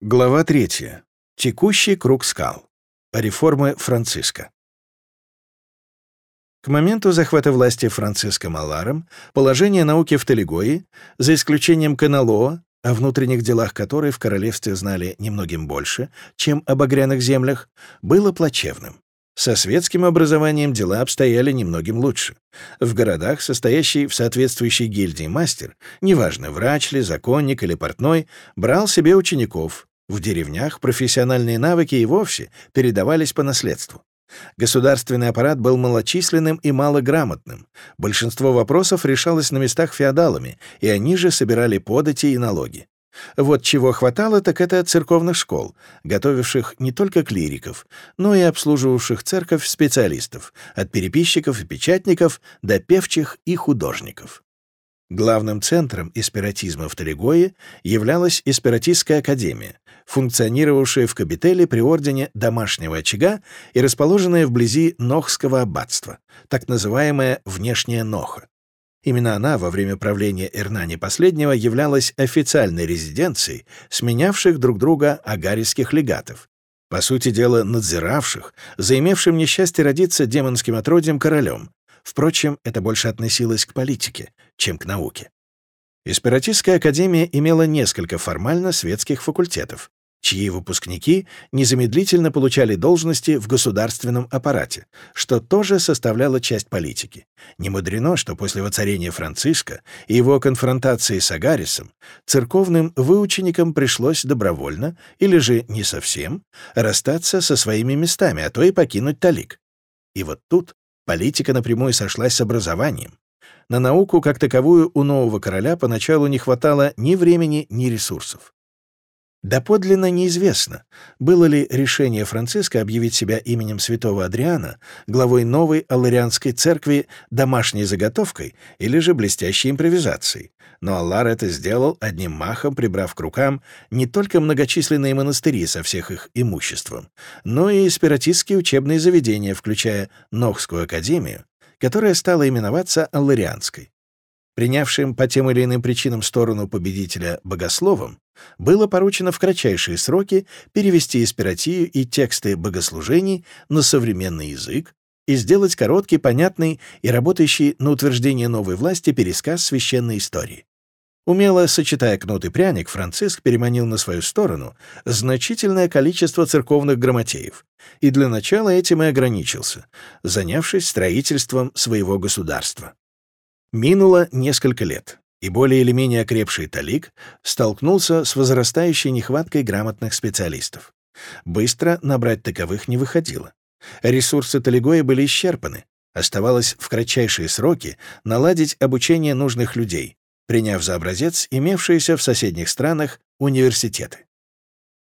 Глава 3. Текущий круг скал. Реформы Франциска. К моменту захвата власти Франциско Маларом положение науки в Талигое, за исключением Каналоа, о внутренних делах которой в королевстве знали немногим больше, чем об огряных землях, было плачевным. Со светским образованием дела обстояли немногим лучше. В городах, состоящий в соответствующей гильдии мастер, неважно, врач ли, законник или портной, брал себе учеников, в деревнях профессиональные навыки и вовсе передавались по наследству. Государственный аппарат был малочисленным и малограмотным. Большинство вопросов решалось на местах феодалами, и они же собирали подати и налоги. Вот чего хватало, так это церковных школ, готовивших не только клириков, но и обслуживавших церковь специалистов, от переписчиков и печатников до певчих и художников. Главным центром эспиратизма в Талигое являлась Эспиратистская академия, функционировавшая в Кабителе при ордене домашнего очага и расположенная вблизи Нохского аббатства, так называемая «внешняя Ноха». Именно она во время правления Эрнани последнего являлась официальной резиденцией сменявших друг друга агарийских легатов, по сути дела надзиравших, заимевшим несчастье родиться демонским отродьем королем, Впрочем, это больше относилось к политике, чем к науке. Эспиратистская академия имела несколько формально светских факультетов, чьи выпускники незамедлительно получали должности в государственном аппарате, что тоже составляло часть политики. Не мудрено, что после воцарения Франциска и его конфронтации с Агарисом церковным выученикам пришлось добровольно, или же не совсем, расстаться со своими местами, а то и покинуть Талик. И вот тут Политика напрямую сошлась с образованием. На науку как таковую у нового короля поначалу не хватало ни времени, ни ресурсов. Доподлинно неизвестно, было ли решение Франциска объявить себя именем святого Адриана главой новой Алларианской церкви домашней заготовкой или же блестящей импровизацией. Но Аллар это сделал одним махом, прибрав к рукам не только многочисленные монастыри со всех их имуществом, но и спиратистские учебные заведения, включая Нохскую академию, которая стала именоваться Алларианской принявшим по тем или иным причинам сторону победителя богословом, было поручено в кратчайшие сроки перевести эспиратию и тексты богослужений на современный язык и сделать короткий, понятный и работающий на утверждение новой власти пересказ священной истории. Умело сочетая кнут и пряник, Франциск переманил на свою сторону значительное количество церковных грамотеев, и для начала этим и ограничился, занявшись строительством своего государства. Минуло несколько лет, и более или менее окрепший Талик столкнулся с возрастающей нехваткой грамотных специалистов. Быстро набрать таковых не выходило. Ресурсы Талигоя были исчерпаны. Оставалось в кратчайшие сроки наладить обучение нужных людей, приняв за образец имевшиеся в соседних странах университеты.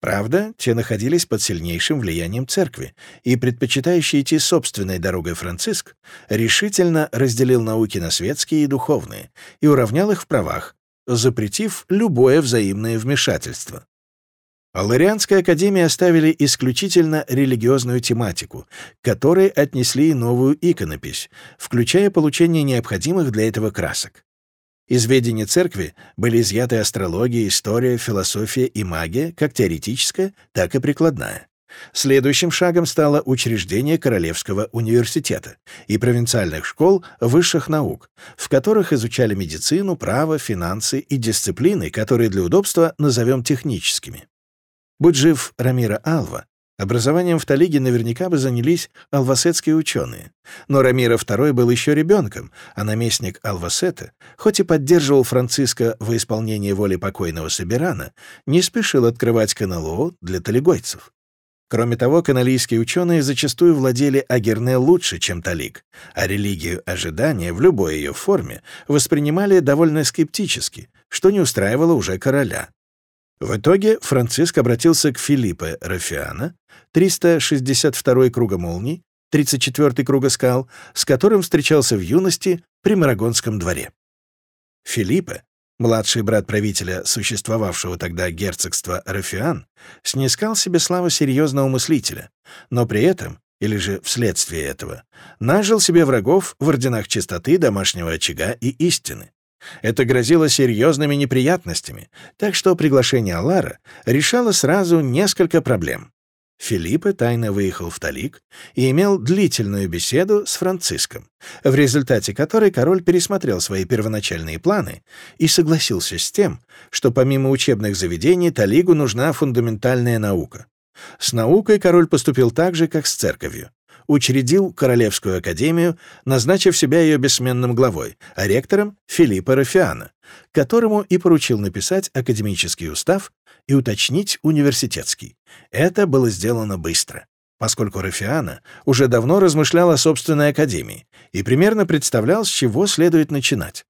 Правда, те находились под сильнейшим влиянием церкви, и предпочитающий идти собственной дорогой Франциск решительно разделил науки на светские и духовные и уравнял их в правах, запретив любое взаимное вмешательство. Алларианской академии оставили исключительно религиозную тематику, которой отнесли новую иконопись, включая получение необходимых для этого красок. Из ведения церкви были изъяты астрология, история, философия и магия, как теоретическая, так и прикладная. Следующим шагом стало учреждение Королевского университета и провинциальных школ высших наук, в которых изучали медицину, право, финансы и дисциплины, которые для удобства назовем техническими. Будь жив Рамира Алва, Образованием в Талиге наверняка бы занялись алвасетские ученые. Но Рамира II был еще ребенком, а наместник Алвасета, хоть и поддерживал Франциска во исполнении воли покойного Собирана, не спешил открывать КНЛО для талигойцев. Кроме того, каналийские ученые зачастую владели Агерне лучше, чем Талик, а религию ожидания в любой ее форме воспринимали довольно скептически, что не устраивало уже короля. В итоге Франциск обратился к Филиппе Рафиана, 362 круга молний, 34 круга скал, с которым встречался в юности при Марагонском дворе. Филиппе, младший брат правителя существовавшего тогда герцогства Рафиан, снискал себе славу серьезного мыслителя, но при этом, или же вследствие этого, нажил себе врагов в орденах чистоты, домашнего очага и истины. Это грозило серьезными неприятностями, так что приглашение Алара решало сразу несколько проблем. Филиппе тайно выехал в Талик и имел длительную беседу с Франциском, в результате которой король пересмотрел свои первоначальные планы и согласился с тем, что помимо учебных заведений Талигу нужна фундаментальная наука. С наукой король поступил так же, как с церковью. Учредил Королевскую академию, назначив себя ее бессменным главой, а ректором — Филиппа Рафиана, которому и поручил написать академический устав и уточнить университетский. Это было сделано быстро, поскольку Рафиана уже давно размышлял о собственной академии и примерно представлял, с чего следует начинать.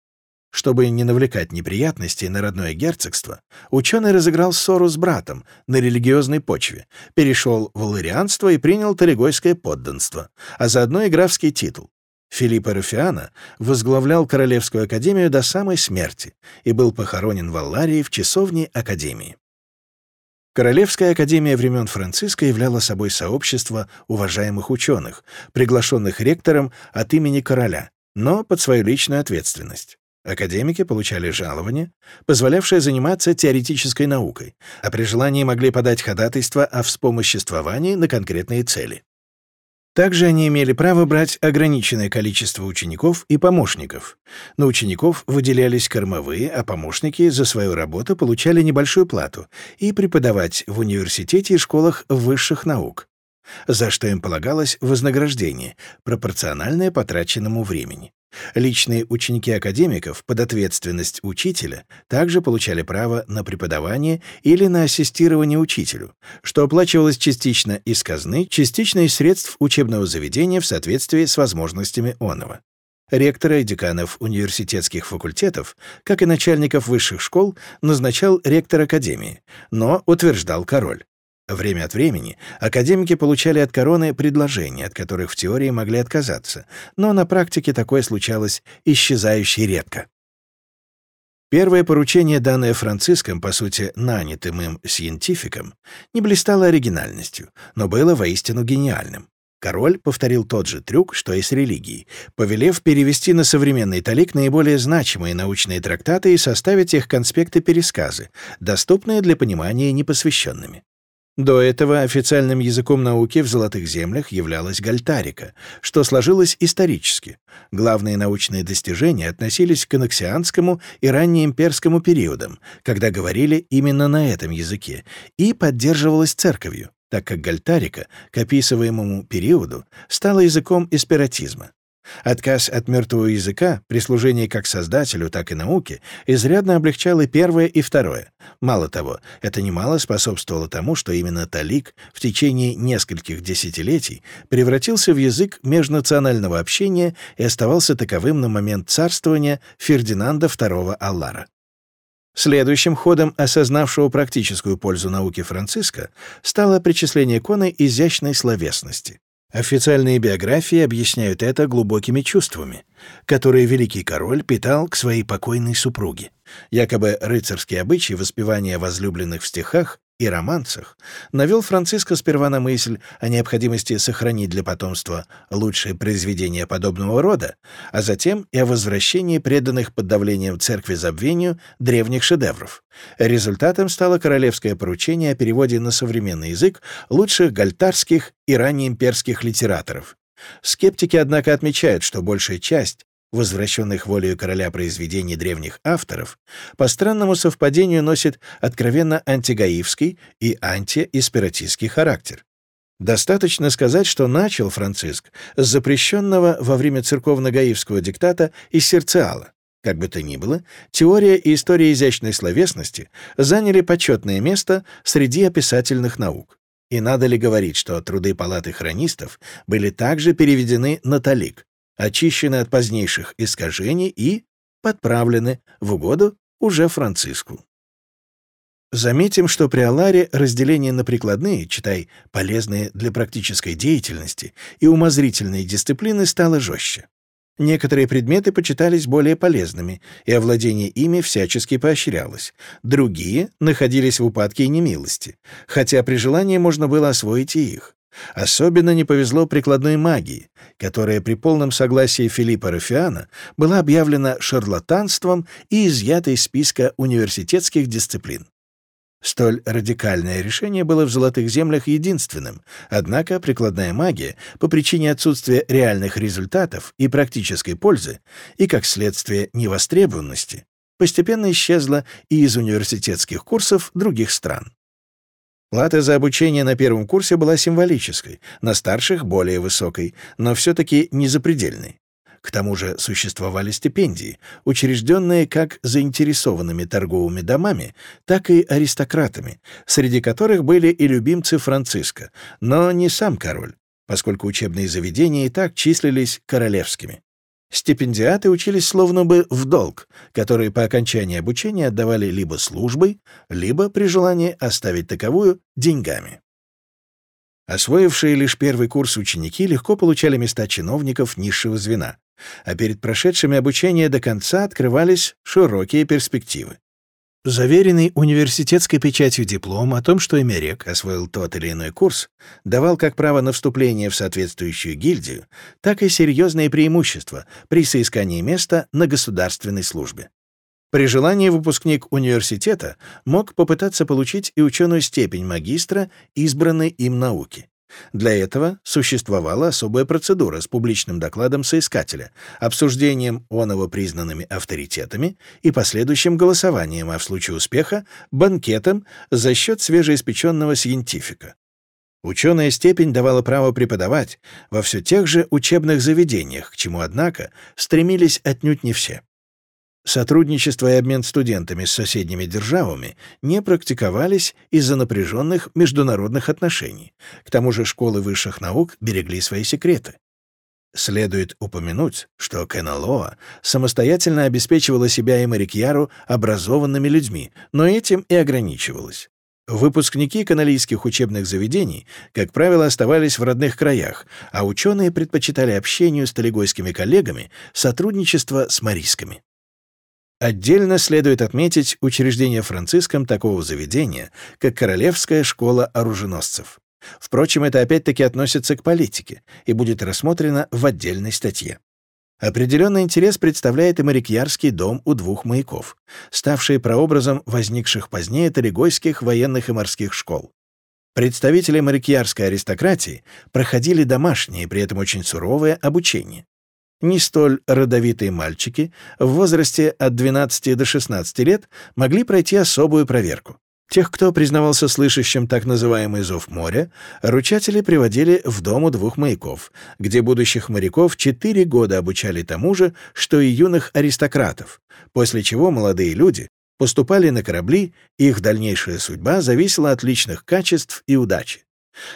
Чтобы не навлекать неприятностей на родное герцогство, ученый разыграл ссору с братом на религиозной почве, перешел в ларианство и принял Тарегойское подданство, а заодно и графский титул. Филиппа Руфиана возглавлял Королевскую академию до самой смерти и был похоронен в Алларии в часовне Академии. Королевская академия времен Франциска являла собой сообщество уважаемых ученых, приглашенных ректором от имени короля, но под свою личную ответственность. Академики получали жалование, позволявшее заниматься теоретической наукой, а при желании могли подать ходатайство о вспомоществовании на конкретные цели. Также они имели право брать ограниченное количество учеников и помощников. На учеников выделялись кормовые, а помощники за свою работу получали небольшую плату и преподавать в университете и школах высших наук, за что им полагалось вознаграждение, пропорциональное потраченному времени. Личные ученики академиков под ответственность учителя также получали право на преподавание или на ассистирование учителю, что оплачивалось частично из казны, частично из средств учебного заведения в соответствии с возможностями оного. Ректора и деканов университетских факультетов, как и начальников высших школ, назначал ректор академии, но утверждал король. Время от времени академики получали от короны предложения, от которых в теории могли отказаться, но на практике такое случалось исчезающе редко. Первое поручение, данное Франциском, по сути, нанятым им сиентификом, не блистало оригинальностью, но было воистину гениальным. Король повторил тот же трюк, что и с религией, повелев перевести на современный талик наиболее значимые научные трактаты и составить их конспекты-пересказы, доступные для понимания непосвященными. До этого официальным языком науки в Золотых землях являлась гальтарика, что сложилось исторически. Главные научные достижения относились к анаксианскому и раннеимперскому периодам, когда говорили именно на этом языке, и поддерживалась церковью, так как гальтарика к описываемому периоду стала языком эспиратизма. Отказ от мертвого языка при служении как создателю, так и науке изрядно облегчал и первое, и второе. Мало того, это немало способствовало тому, что именно талик в течение нескольких десятилетий превратился в язык межнационального общения и оставался таковым на момент царствования Фердинанда II Аллара. Следующим ходом осознавшего практическую пользу науки Франциска стало причисление иконы изящной словесности. Официальные биографии объясняют это глубокими чувствами, которые великий король питал к своей покойной супруге. Якобы рыцарские обычаи воспевания возлюбленных в стихах и романсах навел Франциско сперва на мысль о необходимости сохранить для потомства лучшие произведения подобного рода, а затем и о возвращении преданных под давлением церкви забвению древних шедевров. Результатом стало королевское поручение о переводе на современный язык лучших гальтарских и раннеимперских литераторов. Скептики, однако, отмечают, что большая часть возвращенных волею короля произведений древних авторов, по странному совпадению носит откровенно антигаивский и антиэспиратистский характер. Достаточно сказать, что начал Франциск с запрещенного во время церковно-гаивского диктата из серциала. Как бы то ни было, теория и история изящной словесности заняли почетное место среди описательных наук. И надо ли говорить, что труды палаты хронистов были также переведены на талик, очищены от позднейших искажений и подправлены в угоду уже Франциску. Заметим, что при Аларе разделение на прикладные, читай, полезные для практической деятельности, и умозрительные дисциплины стало жестче. Некоторые предметы почитались более полезными, и овладение ими всячески поощрялось. Другие находились в упадке и немилости, хотя при желании можно было освоить и их. Особенно не повезло прикладной магии, которая при полном согласии Филиппа Рафиана была объявлена шарлатанством и изъята из списка университетских дисциплин. Столь радикальное решение было в «Золотых землях» единственным, однако прикладная магия, по причине отсутствия реальных результатов и практической пользы, и, как следствие, невостребованности, постепенно исчезла и из университетских курсов других стран. Плата за обучение на первом курсе была символической, на старших — более высокой, но все-таки не запредельной. К тому же существовали стипендии, учрежденные как заинтересованными торговыми домами, так и аристократами, среди которых были и любимцы Франциска, но не сам король, поскольку учебные заведения и так числились королевскими. Стипендиаты учились словно бы в долг, который по окончании обучения отдавали либо службой, либо, при желании оставить таковую, деньгами. Освоившие лишь первый курс ученики легко получали места чиновников низшего звена, а перед прошедшими обучение до конца открывались широкие перспективы. Заверенный университетской печатью диплом о том, что Эмерек освоил тот или иной курс, давал как право на вступление в соответствующую гильдию, так и серьезные преимущества при соискании места на государственной службе. При желании выпускник университета мог попытаться получить и ученую степень магистра избранной им науки. Для этого существовала особая процедура с публичным докладом соискателя, обсуждением оного признанными авторитетами и последующим голосованием, а в случае успеха — банкетом за счет свежеиспеченного сиентифика. Ученая степень давала право преподавать во все тех же учебных заведениях, к чему, однако, стремились отнюдь не все. Сотрудничество и обмен студентами с соседними державами не практиковались из-за напряженных международных отношений. К тому же школы высших наук берегли свои секреты. Следует упомянуть, что Кеналоа самостоятельно обеспечивала себя и Марикьяру образованными людьми, но этим и ограничивалась. Выпускники каналийских учебных заведений, как правило, оставались в родных краях, а ученые предпочитали общению с талигойскими коллегами сотрудничество с марийскими. Отдельно следует отметить учреждение Франциском такого заведения, как Королевская школа оруженосцев. Впрочем, это опять-таки относится к политике и будет рассмотрено в отдельной статье. Определенный интерес представляет и морякьярский дом у двух маяков, ставший прообразом возникших позднее талигойских военных и морских школ. Представители морякьярской аристократии проходили домашнее, при этом очень суровое обучение не столь родовитые мальчики в возрасте от 12 до 16 лет могли пройти особую проверку. Тех, кто признавался слышащим так называемый зов моря, ручатели приводили в дом у двух маяков, где будущих моряков четыре года обучали тому же, что и юных аристократов, после чего молодые люди поступали на корабли, их дальнейшая судьба зависела от личных качеств и удачи.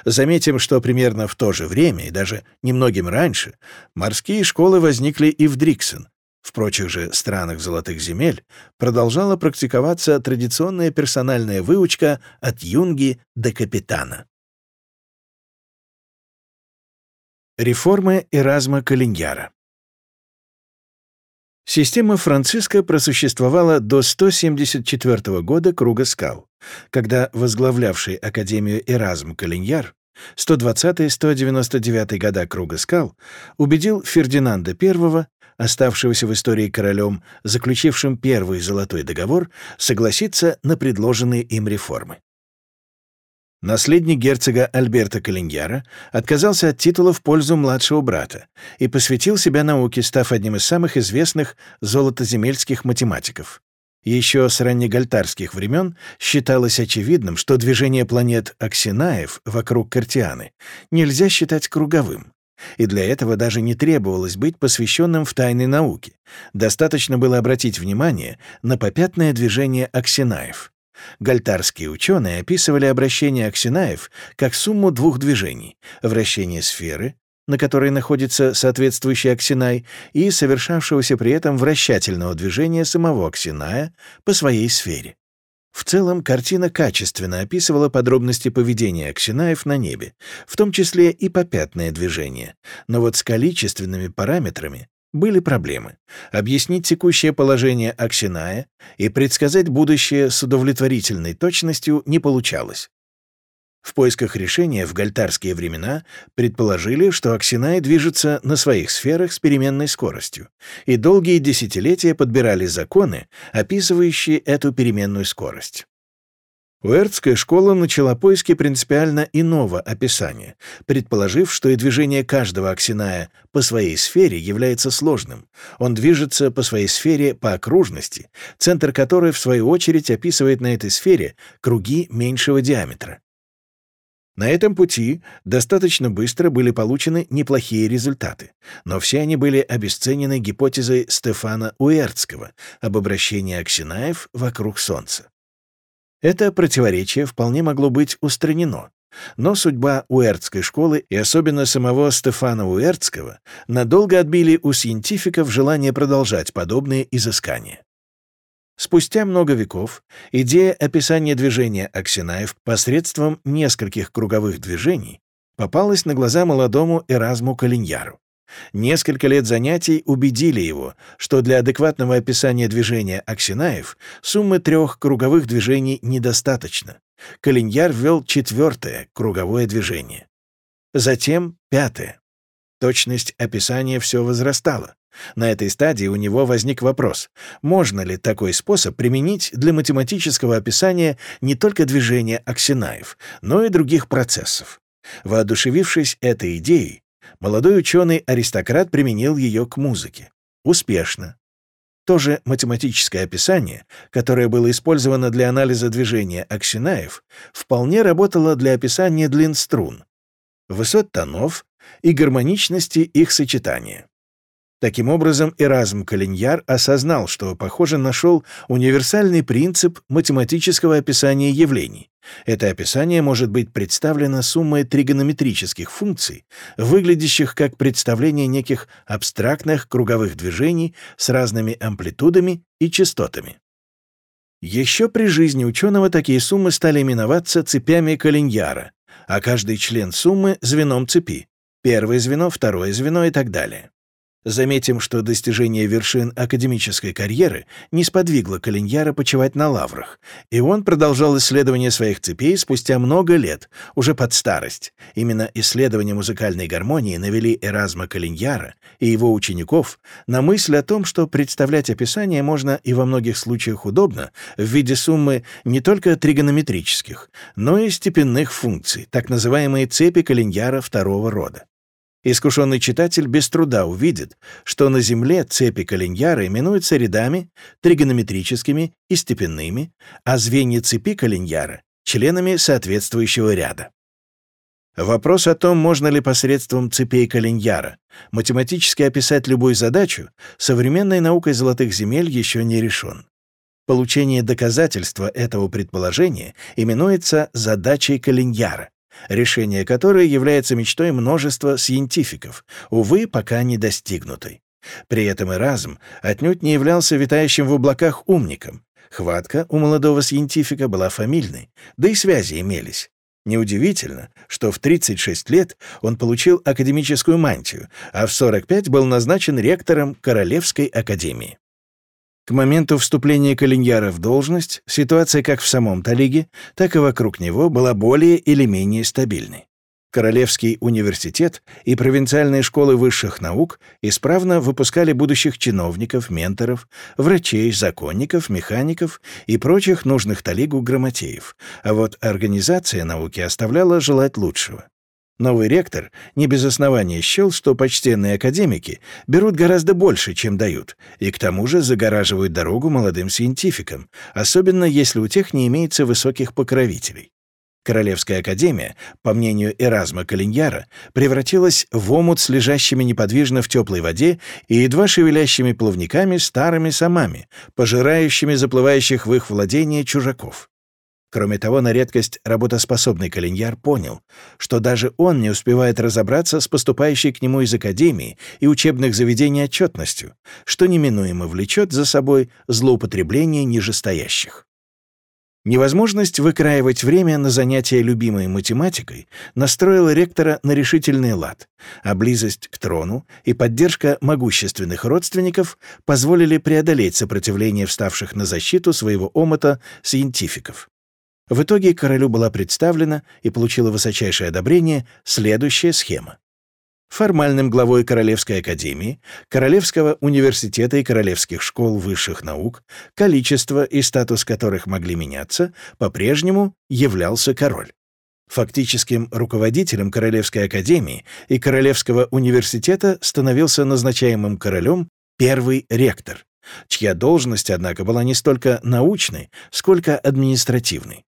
Заметим, что примерно в то же время, и даже немногим раньше, морские школы возникли и в Дриксен. В прочих же странах золотых земель продолжала практиковаться традиционная персональная выучка от юнги до капитана. Реформы Эразма Калиньяра Система Франциска просуществовала до 174 года Круга скал, когда возглавлявший Академию Эразм Калиньяр 120-199 года Круга скал убедил Фердинанда I, оставшегося в истории королем, заключившим первый золотой договор, согласиться на предложенные им реформы. Наследник герцога Альберта Калиньяра отказался от титула в пользу младшего брата и посвятил себя науке, став одним из самых известных золотоземельских математиков. Еще с раннегальтарских времен считалось очевидным, что движение планет Аксинаев вокруг Картианы нельзя считать круговым, и для этого даже не требовалось быть посвященным в тайной науке. Достаточно было обратить внимание на попятное движение Аксинаев — Гальтарские ученые описывали обращение аксинаев как сумму двух движений — вращение сферы, на которой находится соответствующий аксинай, и совершавшегося при этом вращательного движения самого аксиная по своей сфере. В целом, картина качественно описывала подробности поведения аксинаев на небе, в том числе и попятное движение, но вот с количественными параметрами были проблемы. Объяснить текущее положение Аксиная и предсказать будущее с удовлетворительной точностью не получалось. В поисках решения в гальтарские времена предположили, что Аксинай движется на своих сферах с переменной скоростью, и долгие десятилетия подбирали законы, описывающие эту переменную скорость. Уэртская школа начала поиски принципиально иного описания, предположив, что и движение каждого аксиная по своей сфере является сложным. Он движется по своей сфере по окружности, центр которой, в свою очередь, описывает на этой сфере круги меньшего диаметра. На этом пути достаточно быстро были получены неплохие результаты, но все они были обесценены гипотезой Стефана Уэртского об обращении аксинаев вокруг Солнца. Это противоречие вполне могло быть устранено, но судьба Уэртской школы и особенно самого Стефана Уэртского надолго отбили у сcientiфиков желание продолжать подобные изыскания. Спустя много веков идея описания движения Аксинаев посредством нескольких круговых движений попалась на глаза молодому Эразму Калиньяру. Несколько лет занятий убедили его, что для адекватного описания движения аксинаев суммы трех круговых движений недостаточно. Калиньяр ввел четвертое круговое движение. Затем пятое. Точность описания все возрастала. На этой стадии у него возник вопрос, можно ли такой способ применить для математического описания не только движения аксинаев, но и других процессов. Воодушевившись этой идеей, молодой ученый-аристократ применил ее к музыке. Успешно. То же математическое описание, которое было использовано для анализа движения аксинаев, вполне работало для описания длин струн, высот тонов и гармоничности их сочетания. Таким образом, Эразм Калиньяр осознал, что, похоже, нашел универсальный принцип математического описания явлений. Это описание может быть представлено суммой тригонометрических функций, выглядящих как представление неких абстрактных круговых движений с разными амплитудами и частотами. Еще при жизни ученого такие суммы стали именоваться цепями Калиньяра, а каждый член суммы — звеном цепи. Первое звено, второе звено и так далее. Заметим, что достижение вершин академической карьеры не сподвигло Калиньяра почивать на лаврах, и он продолжал исследование своих цепей спустя много лет, уже под старость. Именно исследования музыкальной гармонии навели Эразма Калиньяра и его учеников на мысль о том, что представлять описание можно и во многих случаях удобно в виде суммы не только тригонометрических, но и степенных функций, так называемые цепи Калиньяра второго рода. Искушенный читатель без труда увидит, что на Земле цепи Калиньяра именуются рядами, тригонометрическими и степенными, а звенья цепи Калиньяра — членами соответствующего ряда. Вопрос о том, можно ли посредством цепей Калиньяра математически описать любую задачу, современной наукой золотых земель еще не решен. Получение доказательства этого предположения именуется задачей Калиньяра решение которой является мечтой множества сcientiфиков, увы, пока не достигнутой. При этом Эразм отнюдь не являлся витающим в облаках умником. Хватка у молодого сcientiфика была фамильной, да и связи имелись. Неудивительно, что в 36 лет он получил академическую мантию, а в 45 был назначен ректором Королевской академии. К моменту вступления Калиньяра в должность ситуация как в самом Талиге, так и вокруг него была более или менее стабильной. Королевский университет и провинциальные школы высших наук исправно выпускали будущих чиновников, менторов, врачей, законников, механиков и прочих нужных Талигу грамотеев, а вот организация науки оставляла желать лучшего. Новый ректор не без основания счел, что почтенные академики берут гораздо больше, чем дают, и к тому же загораживают дорогу молодым сcientiфикам, особенно если у тех не имеется высоких покровителей. Королевская академия, по мнению Эразма Калиньяра, превратилась в омут с лежащими неподвижно в теплой воде и едва шевелящими плавниками старыми самами, пожирающими заплывающих в их владение чужаков. Кроме того, на редкость работоспособный Калиньяр понял, что даже он не успевает разобраться с поступающей к нему из академии и учебных заведений отчетностью, что неминуемо влечет за собой злоупотребление нижестоящих. Невозможность выкраивать время на занятия любимой математикой настроила ректора на решительный лад, а близость к трону и поддержка могущественных родственников позволили преодолеть сопротивление вставших на защиту своего омота сcientiфиков. В итоге королю была представлена и получила высочайшее одобрение следующая схема. Формальным главой Королевской академии, Королевского университета и Королевских школ высших наук, количество и статус которых могли меняться, по-прежнему являлся король. Фактическим руководителем Королевской академии и Королевского университета становился назначаемым королем первый ректор, чья должность, однако, была не столько научной, сколько административной.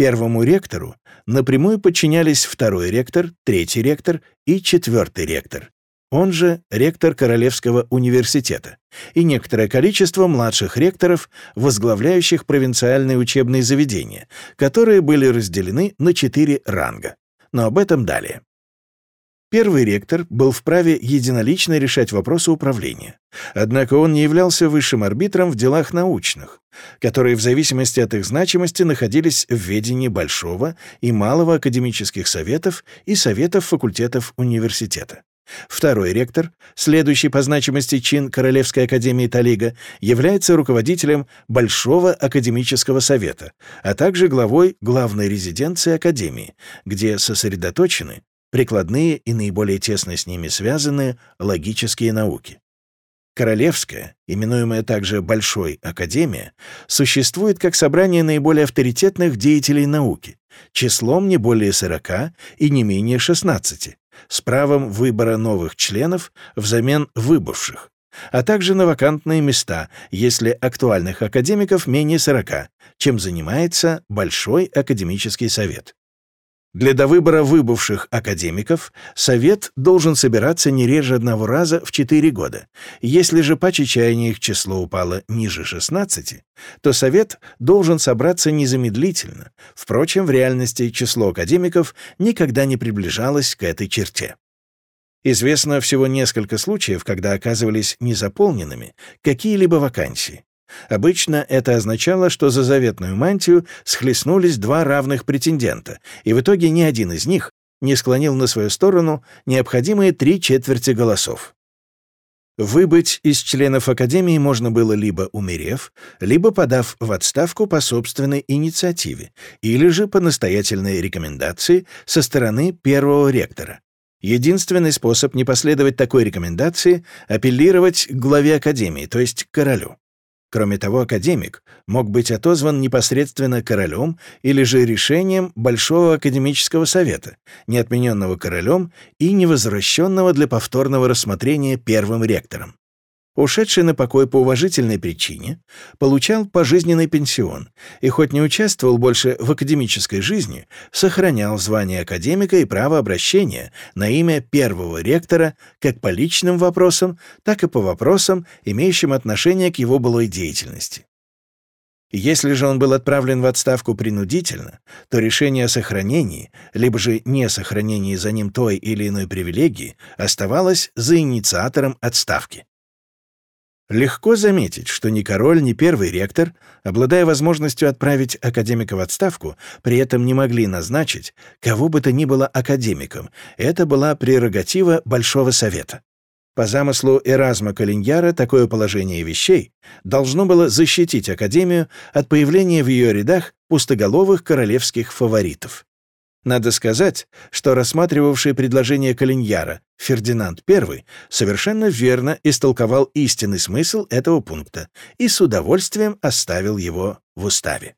Первому ректору напрямую подчинялись второй ректор, третий ректор и четвертый ректор, он же ректор Королевского университета, и некоторое количество младших ректоров, возглавляющих провинциальные учебные заведения, которые были разделены на четыре ранга. Но об этом далее. Первый ректор был вправе единолично решать вопросы управления. Однако он не являлся высшим арбитром в делах научных, которые в зависимости от их значимости находились в ведении Большого и Малого академических советов и советов факультетов университета. Второй ректор, следующий по значимости чин Королевской академии Талига, является руководителем Большого академического совета, а также главой главной резиденции академии, где сосредоточены прикладные и наиболее тесно с ними связанные логические науки. Королевская, именуемая также Большой Академия, существует как собрание наиболее авторитетных деятелей науки, числом не более 40 и не менее 16, с правом выбора новых членов взамен выбывших, а также на вакантные места, если актуальных академиков менее 40, чем занимается Большой академический совет. Для довыбора выбывших академиков Совет должен собираться не реже одного раза в 4 года. Если же по чечаянию их число упало ниже 16, то Совет должен собраться незамедлительно. Впрочем, в реальности число академиков никогда не приближалось к этой черте. Известно всего несколько случаев, когда оказывались незаполненными какие-либо вакансии. Обычно это означало, что за заветную мантию схлестнулись два равных претендента, и в итоге ни один из них не склонил на свою сторону необходимые три четверти голосов. Выбыть из членов Академии можно было либо умерев, либо подав в отставку по собственной инициативе, или же по настоятельной рекомендации со стороны первого ректора. Единственный способ не последовать такой рекомендации — апеллировать к главе Академии, то есть к королю. Кроме того, академик мог быть отозван непосредственно королем или же решением Большого академического совета, не отмененного королем и не возвращенного для повторного рассмотрения первым ректором ушедший на покой по уважительной причине, получал пожизненный пенсион и хоть не участвовал больше в академической жизни, сохранял звание академика и право обращения на имя первого ректора как по личным вопросам, так и по вопросам, имеющим отношение к его былой деятельности. Если же он был отправлен в отставку принудительно, то решение о сохранении, либо же не сохранении за ним той или иной привилегии оставалось за инициатором отставки. Легко заметить, что ни король, ни первый ректор, обладая возможностью отправить академика в отставку, при этом не могли назначить кого бы то ни было академиком. Это была прерогатива Большого Совета. По замыслу Эразма Калиньяра такое положение вещей должно было защитить Академию от появления в ее рядах пустоголовых королевских фаворитов. Надо сказать, что рассматривавший предложение Калиньяра Фердинанд I совершенно верно истолковал истинный смысл этого пункта и с удовольствием оставил его в уставе.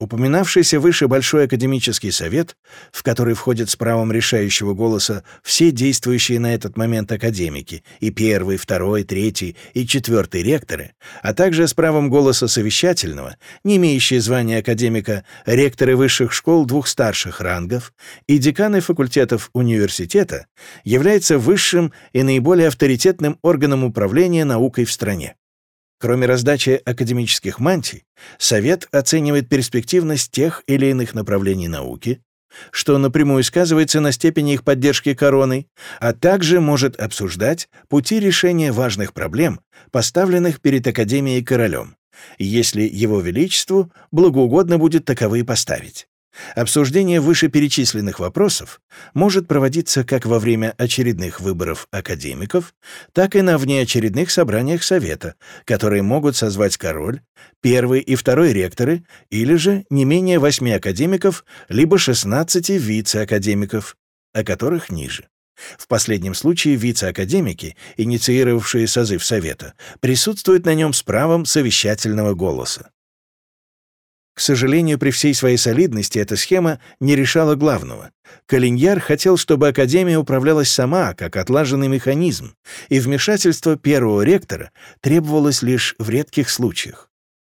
Упоминавшийся выше Большой академический совет, в который входят с правом решающего голоса все действующие на этот момент академики, и первый, второй, третий и четвертый ректоры, а также с правом голоса совещательного, не имеющие звания академика, ректоры высших школ двух старших рангов и деканы факультетов университета, является высшим и наиболее авторитетным органом управления наукой в стране. Кроме раздачи академических мантий, Совет оценивает перспективность тех или иных направлений науки, что напрямую сказывается на степени их поддержки короной, а также может обсуждать пути решения важных проблем, поставленных перед Академией королем, если его величеству благоугодно будет таковые поставить. Обсуждение вышеперечисленных вопросов может проводиться как во время очередных выборов академиков, так и на внеочередных собраниях Совета, которые могут созвать король, первый и второй ректоры или же не менее восьми академиков, либо 16 вице-академиков, о которых ниже. В последнем случае вице-академики, инициировавшие созыв Совета, присутствуют на нем с правом совещательного голоса. К сожалению, при всей своей солидности эта схема не решала главного. Калиньяр хотел, чтобы Академия управлялась сама, как отлаженный механизм, и вмешательство первого ректора требовалось лишь в редких случаях.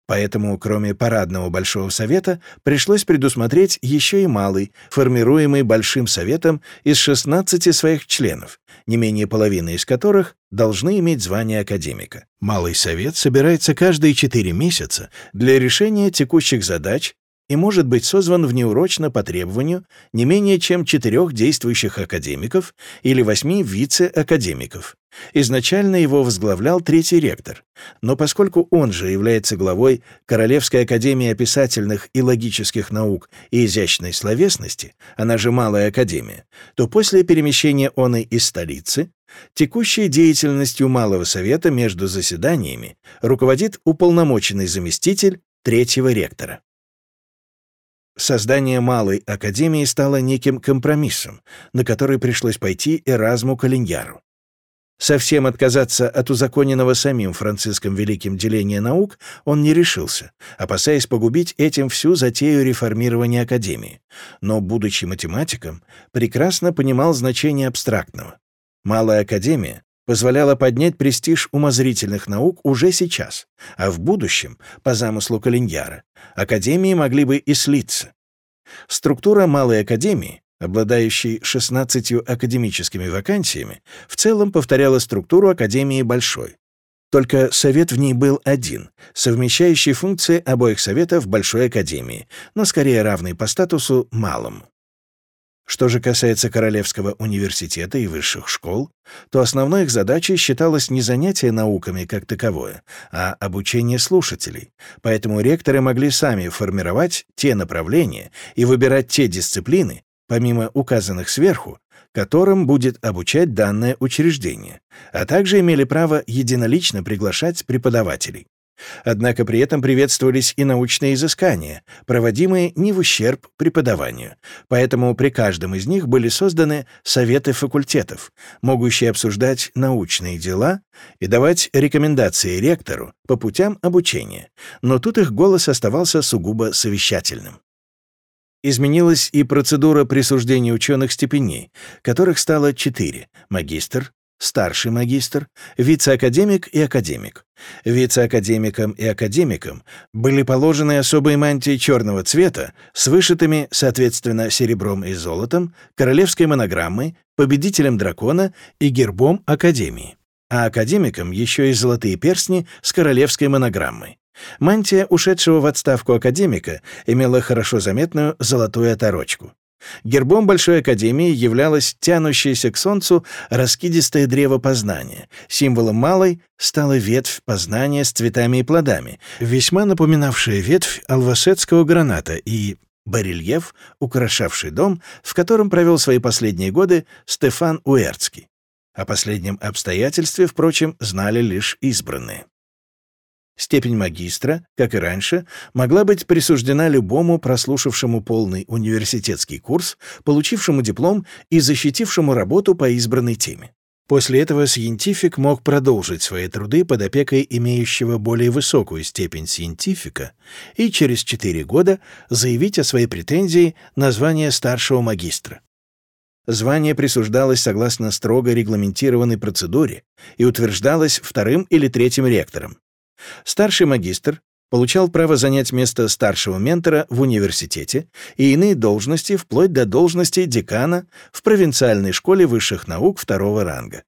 Поэтому, кроме парадного Большого Совета, пришлось предусмотреть еще и малый, формируемый Большим Советом из 16 своих членов, не менее половины из которых должны иметь звание академика. Малый Совет собирается каждые 4 месяца для решения текущих задач и может быть созван внеурочно по требованию не менее чем четырех действующих академиков или восьми вице-академиков. Изначально его возглавлял третий ректор, но поскольку он же является главой Королевской академии описательных и логических наук и изящной словесности, она же Малая академия, то после перемещения он из столицы Текущей деятельностью Малого Совета между заседаниями руководит уполномоченный заместитель третьего ректора. Создание Малой Академии стало неким компромиссом, на который пришлось пойти Эразму Калиньяру. Совсем отказаться от узаконенного самим Франциском Великим деления наук он не решился, опасаясь погубить этим всю затею реформирования Академии. Но, будучи математиком, прекрасно понимал значение абстрактного. Малая Академия позволяла поднять престиж умозрительных наук уже сейчас, а в будущем, по замыслу Калиньяра, академии могли бы и слиться. Структура Малой Академии, обладающей 16 академическими вакансиями, в целом повторяла структуру Академии Большой. Только совет в ней был один, совмещающий функции обоих советов Большой Академии, но скорее равный по статусу малому. Что же касается Королевского университета и высших школ, то основной их задачей считалось не занятие науками как таковое, а обучение слушателей, поэтому ректоры могли сами формировать те направления и выбирать те дисциплины, помимо указанных сверху, которым будет обучать данное учреждение, а также имели право единолично приглашать преподавателей. Однако при этом приветствовались и научные изыскания, проводимые не в ущерб преподаванию, поэтому при каждом из них были созданы советы факультетов, могущие обсуждать научные дела и давать рекомендации ректору по путям обучения, но тут их голос оставался сугубо совещательным. Изменилась и процедура присуждения ученых степеней, которых стало четыре — магистр, старший магистр, вице-академик и академик. Вице-академикам и академикам были положены особые мантии черного цвета с вышитыми, соответственно, серебром и золотом, королевской монограммой, победителем дракона и гербом Академии. А академикам еще и золотые перстни с королевской монограммой. Мантия ушедшего в отставку академика имела хорошо заметную золотую оторочку. Гербом Большой Академии являлось тянущееся к солнцу раскидистое древо познания. Символом малой стала ветвь познания с цветами и плодами, весьма напоминавшая ветвь алвасетского граната и барельеф, украшавший дом, в котором провел свои последние годы Стефан Уэрцкий. О последнем обстоятельстве, впрочем, знали лишь избранные. Степень магистра, как и раньше, могла быть присуждена любому прослушавшему полный университетский курс, получившему диплом и защитившему работу по избранной теме. После этого сcientific мог продолжить свои труды под опекой имеющего более высокую степень сcientifica и через 4 года заявить о своей претензии на звание старшего магистра. Звание присуждалось согласно строго регламентированной процедуре и утверждалось вторым или третьим ректором. Старший магистр получал право занять место старшего ментора в университете и иные должности вплоть до должности декана в провинциальной школе высших наук второго ранга.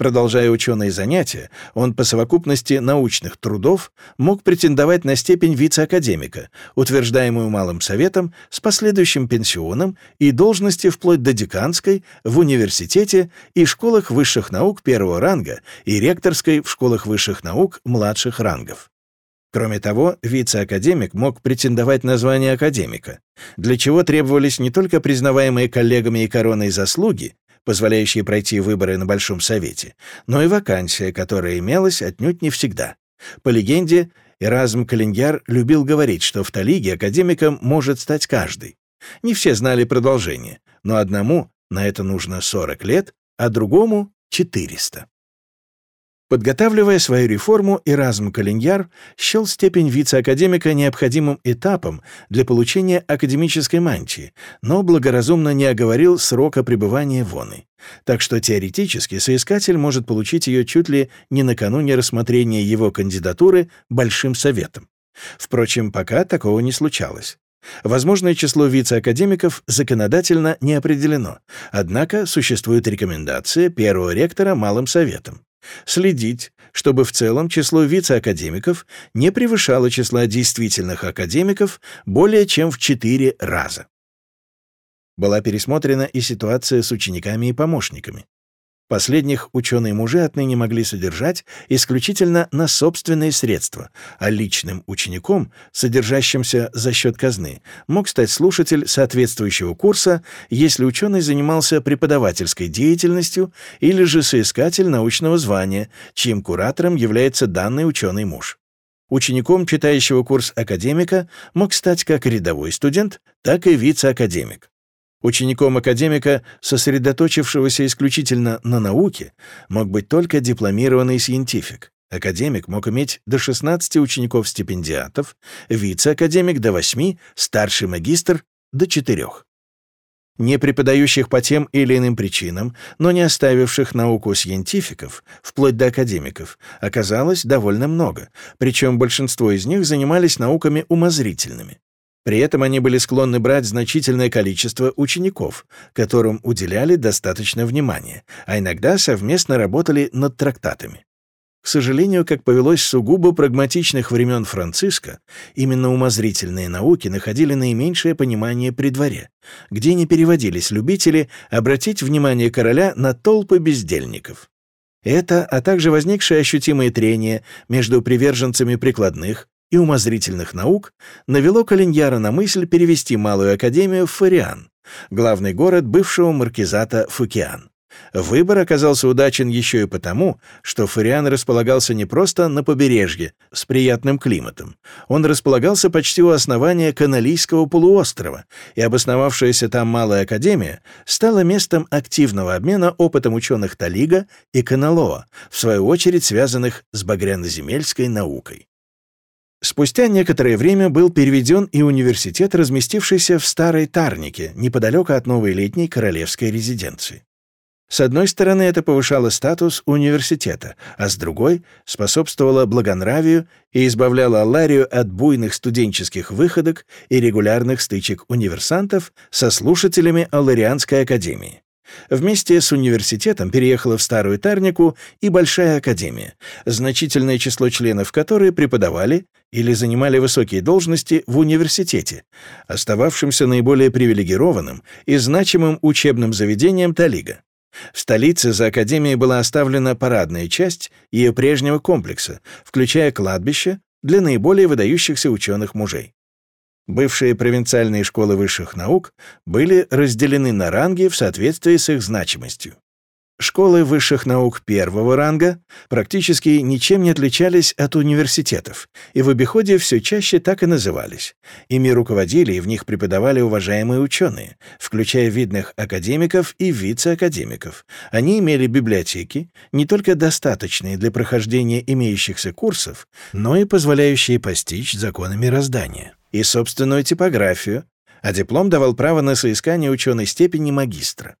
Продолжая ученые занятия, он по совокупности научных трудов мог претендовать на степень вице-академика, утверждаемую Малым Советом с последующим пенсионом и должности вплоть до деканской в университете и школах высших наук первого ранга и ректорской в школах высших наук младших рангов. Кроме того, вице-академик мог претендовать на звание академика, для чего требовались не только признаваемые коллегами и короной заслуги, позволяющие пройти выборы на Большом Совете, но и вакансия, которая имелась отнюдь не всегда. По легенде, Эразм Калиньяр любил говорить, что в Талиге академиком может стать каждый. Не все знали продолжение, но одному на это нужно 40 лет, а другому — 400. Подготавливая свою реформу, Эразм Калиньяр счел степень вице-академика необходимым этапом для получения академической мантии, но благоразумно не оговорил срока пребывания воны. Так что теоретически соискатель может получить ее чуть ли не накануне рассмотрения его кандидатуры Большим Советом. Впрочем, пока такого не случалось. Возможное число вице-академиков законодательно не определено, однако существует рекомендация первого ректора Малым Советом. Следить, чтобы в целом число вице-академиков не превышало числа действительных академиков более чем в четыре раза. Была пересмотрена и ситуация с учениками и помощниками. Последних ученые-мужи отныне могли содержать исключительно на собственные средства, а личным учеником, содержащимся за счет казны, мог стать слушатель соответствующего курса, если ученый занимался преподавательской деятельностью или же соискатель научного звания, чьим куратором является данный ученый-муж. Учеником, читающего курс академика, мог стать как рядовой студент, так и вице-академик. Учеником академика, сосредоточившегося исключительно на науке, мог быть только дипломированный сcientific. Академик мог иметь до 16 учеников-стипендиатов, вице-академик до 8, старший магистр до 4. Не преподающих по тем или иным причинам, но не оставивших науку сcientificов, вплоть до академиков, оказалось довольно много, причем большинство из них занимались науками умозрительными. При этом они были склонны брать значительное количество учеников, которым уделяли достаточно внимания, а иногда совместно работали над трактатами. К сожалению, как повелось сугубо прагматичных времен Франциска, именно умозрительные науки находили наименьшее понимание при дворе, где не переводились любители обратить внимание короля на толпы бездельников. Это, а также возникшее ощутимое трение между приверженцами прикладных и умозрительных наук навело Калиньяра на мысль перевести Малую Академию в Фариан, главный город бывшего маркизата Фукиан. Выбор оказался удачен еще и потому, что Фариан располагался не просто на побережье с приятным климатом. Он располагался почти у основания Каналийского полуострова, и обосновавшаяся там Малая Академия стала местом активного обмена опытом ученых Талига и Каналоа, в свою очередь связанных с багряноземельской наукой. Спустя некоторое время был переведен и университет, разместившийся в Старой Тарнике, неподалеку от новой летней королевской резиденции. С одной стороны, это повышало статус университета, а с другой — способствовало благонравию и избавляло Алларию от буйных студенческих выходок и регулярных стычек универсантов со слушателями Алларианской академии. Вместе с университетом переехала в Старую Тарнику и Большая Академия, значительное число членов которой преподавали или занимали высокие должности в университете, остававшимся наиболее привилегированным и значимым учебным заведением Талига. В столице за Академией была оставлена парадная часть ее прежнего комплекса, включая кладбище для наиболее выдающихся ученых мужей. Бывшие провинциальные школы высших наук были разделены на ранги в соответствии с их значимостью. Школы высших наук первого ранга практически ничем не отличались от университетов, и в обиходе все чаще так и назывались. Ими руководили и в них преподавали уважаемые ученые, включая видных академиков и вице-академиков. Они имели библиотеки, не только достаточные для прохождения имеющихся курсов, но и позволяющие постичь законы мироздания, и собственную типографию, а диплом давал право на соискание ученой степени магистра.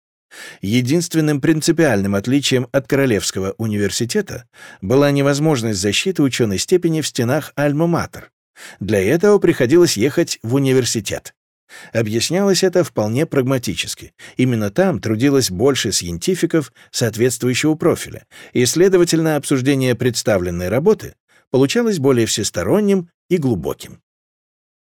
Единственным принципиальным отличием от Королевского университета была невозможность защиты ученой степени в стенах Альма-Матер. Для этого приходилось ехать в университет. Объяснялось это вполне прагматически. Именно там трудилось больше сcientificов соответствующего профиля, и, следовательно, обсуждение представленной работы получалось более всесторонним и глубоким.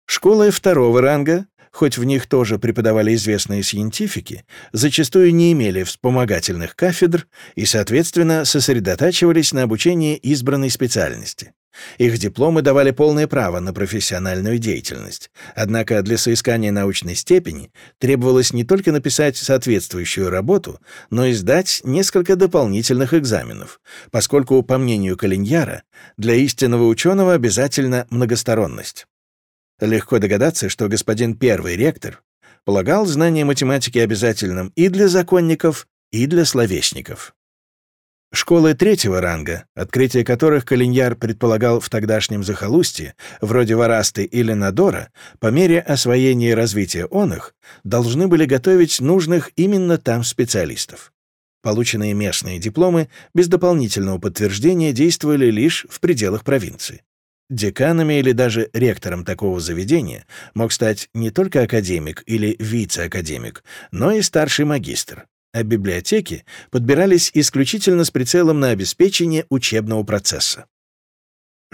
Школы второго ранга хоть в них тоже преподавали известные сcientifiки, зачастую не имели вспомогательных кафедр и, соответственно, сосредотачивались на обучении избранной специальности. Их дипломы давали полное право на профессиональную деятельность. Однако для соискания научной степени требовалось не только написать соответствующую работу, но и сдать несколько дополнительных экзаменов, поскольку, по мнению Калиньяра, для истинного ученого обязательна многосторонность. Легко догадаться, что господин первый ректор полагал знание математики обязательным и для законников, и для словесников. Школы третьего ранга, открытие которых Калиньяр предполагал в тогдашнем захолустье, вроде Варасты или Надора, по мере освоения и развития он их, должны были готовить нужных именно там специалистов. Полученные местные дипломы без дополнительного подтверждения действовали лишь в пределах провинции. Деканами или даже ректором такого заведения мог стать не только академик или вице-академик, но и старший магистр а библиотеки подбирались исключительно с прицелом на обеспечение учебного процесса.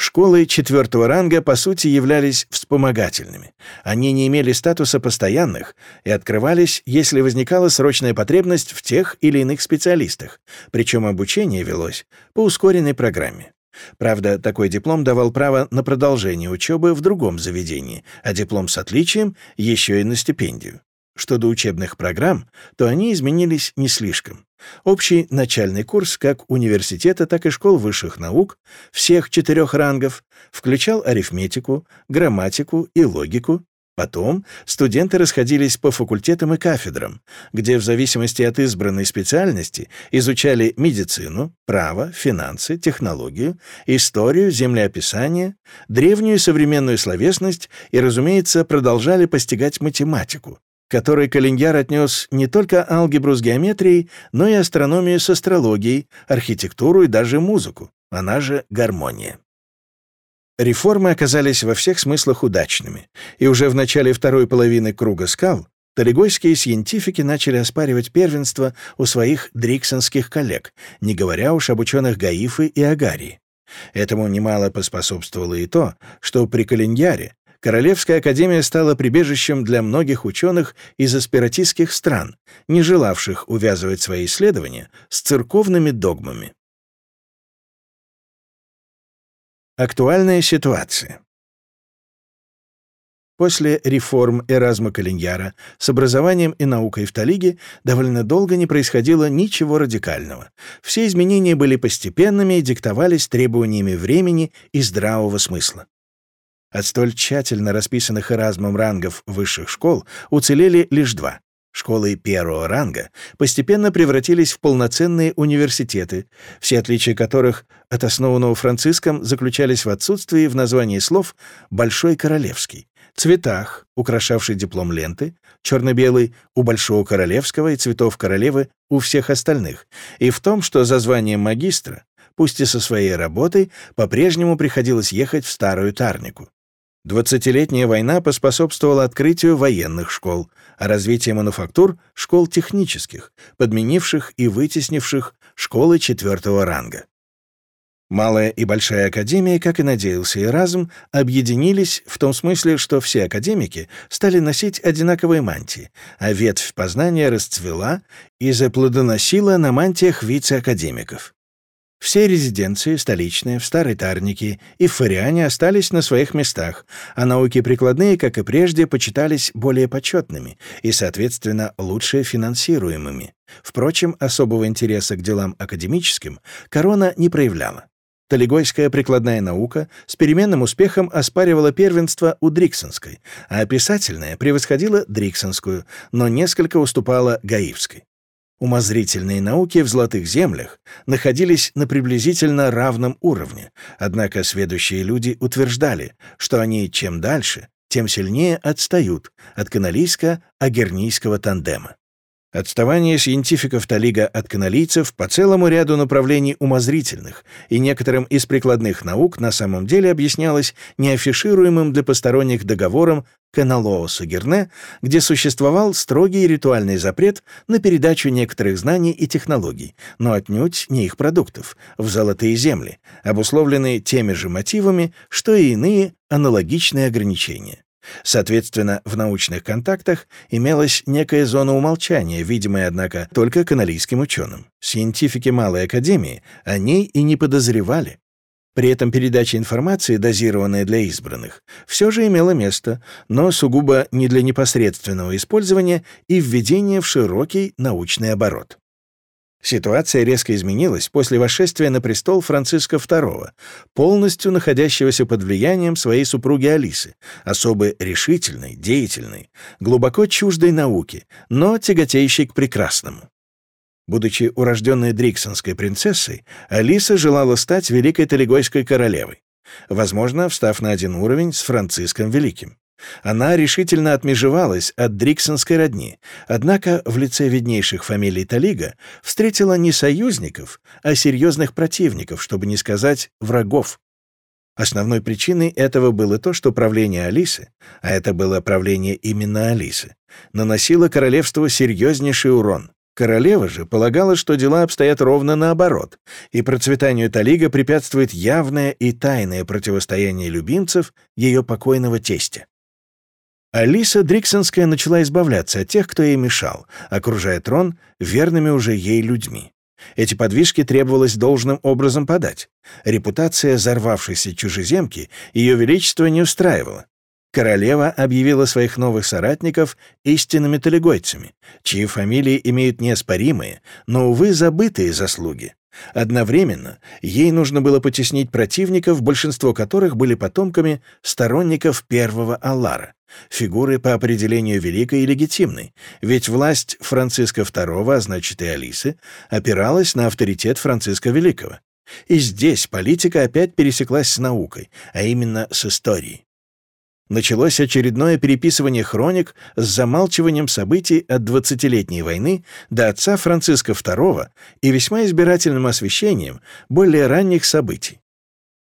Школы четвертого ранга, по сути, являлись вспомогательными. Они не имели статуса постоянных и открывались, если возникала срочная потребность в тех или иных специалистах, причем обучение велось по ускоренной программе. Правда, такой диплом давал право на продолжение учебы в другом заведении, а диплом с отличием еще и на стипендию. Что до учебных программ, то они изменились не слишком. Общий начальный курс как университета, так и школ высших наук всех четырех рангов включал арифметику, грамматику и логику. Потом студенты расходились по факультетам и кафедрам, где в зависимости от избранной специальности изучали медицину, право, финансы, технологию, историю, землеописание, древнюю и современную словесность и, разумеется, продолжали постигать математику, которой Калиньяр отнес не только алгебру с геометрией, но и астрономию с астрологией, архитектуру и даже музыку, она же гармония. Реформы оказались во всех смыслах удачными, и уже в начале второй половины круга скал Талигойские сcientifiки начали оспаривать первенство у своих дриксонских коллег, не говоря уж об ученых Гаифы и Агарии. Этому немало поспособствовало и то, что при Калиньяре Королевская академия стала прибежищем для многих ученых из аспиратистских стран, не желавших увязывать свои исследования с церковными догмами. Актуальная ситуация. После реформ Эразма Калиньяра с образованием и наукой в Талиге довольно долго не происходило ничего радикального. Все изменения были постепенными и диктовались требованиями времени и здравого смысла. От столь тщательно расписанных Эразмом рангов высших школ уцелели лишь два. Школы первого ранга постепенно превратились в полноценные университеты, все отличия которых от основанного Франциском заключались в отсутствии в названии слов «большой королевский», цветах, украшавший диплом ленты, черно-белый у Большого Королевского и цветов королевы у всех остальных, и в том, что за званием магистра, пусть и со своей работой, по-прежнему приходилось ехать в Старую Тарнику. Двадцатилетняя война поспособствовала открытию военных школ, а развитию мануфактур — школ технических, подменивших и вытеснивших школы четвертого ранга. Малая и Большая академии, как и надеялся Эразм, объединились в том смысле, что все академики стали носить одинаковые мантии, а ветвь познания расцвела и заплодоносила на мантиях вице-академиков. Все резиденции, столичные, в Старой Тарнике и в Фариане остались на своих местах, а науки прикладные, как и прежде, почитались более почетными и, соответственно, лучше финансируемыми. Впрочем, особого интереса к делам академическим корона не проявляла. Талигойская прикладная наука с переменным успехом оспаривала первенство у Дриксонской, а описательная превосходила Дриксонскую, но несколько уступала Гаивской. Умозрительные науки в Золотых землях находились на приблизительно равном уровне, однако сведущие люди утверждали, что они чем дальше, тем сильнее отстают от каналийско-агернийского тандема. Отставание сcientiфиков Талига от каналийцев по целому ряду направлений умозрительных и некоторым из прикладных наук на самом деле объяснялось неафишируемым для посторонних договором Каналооса Герне, где существовал строгий ритуальный запрет на передачу некоторых знаний и технологий, но отнюдь не их продуктов, в золотые земли, обусловленные теми же мотивами, что и иные аналогичные ограничения. Соответственно, в научных контактах имелась некая зона умолчания, видимая, однако, только каналийским ученым. Сcientiфики Малой Академии о ней и не подозревали. При этом передача информации, дозированная для избранных, все же имела место, но сугубо не для непосредственного использования и введения в широкий научный оборот. Ситуация резко изменилась после восшествия на престол Франциска II, полностью находящегося под влиянием своей супруги Алисы, особо решительной, деятельной, глубоко чуждой науки, но тяготеющей к прекрасному. Будучи урожденной Дриксонской принцессой, Алиса желала стать великой Талигойской королевой, возможно, встав на один уровень с Франциском Великим. Она решительно отмежевалась от дриксонской родни, однако в лице виднейших фамилий Талига встретила не союзников, а серьезных противников, чтобы не сказать врагов. Основной причиной этого было то, что правление Алисы, а это было правление именно Алисы, наносило королевству серьезнейший урон. Королева же полагала, что дела обстоят ровно наоборот, и процветанию Талига препятствует явное и тайное противостояние любимцев ее покойного тестя. Алиса Дриксонская начала избавляться от тех, кто ей мешал, окружая трон верными уже ей людьми. Эти подвижки требовалось должным образом подать. Репутация взорвавшейся чужеземки ее величество не устраивала. Королева объявила своих новых соратников истинными талигойцами, чьи фамилии имеют неоспоримые, но, увы, забытые заслуги. Одновременно ей нужно было потеснить противников, большинство которых были потомками сторонников первого Аллара, фигуры по определению великой и легитимной, ведь власть Франциска II, а значит и Алисы, опиралась на авторитет Франциска Великого. И здесь политика опять пересеклась с наукой, а именно с историей началось очередное переписывание хроник с замалчиванием событий от двадцатилетней войны до отца Франциска II и весьма избирательным освещением более ранних событий.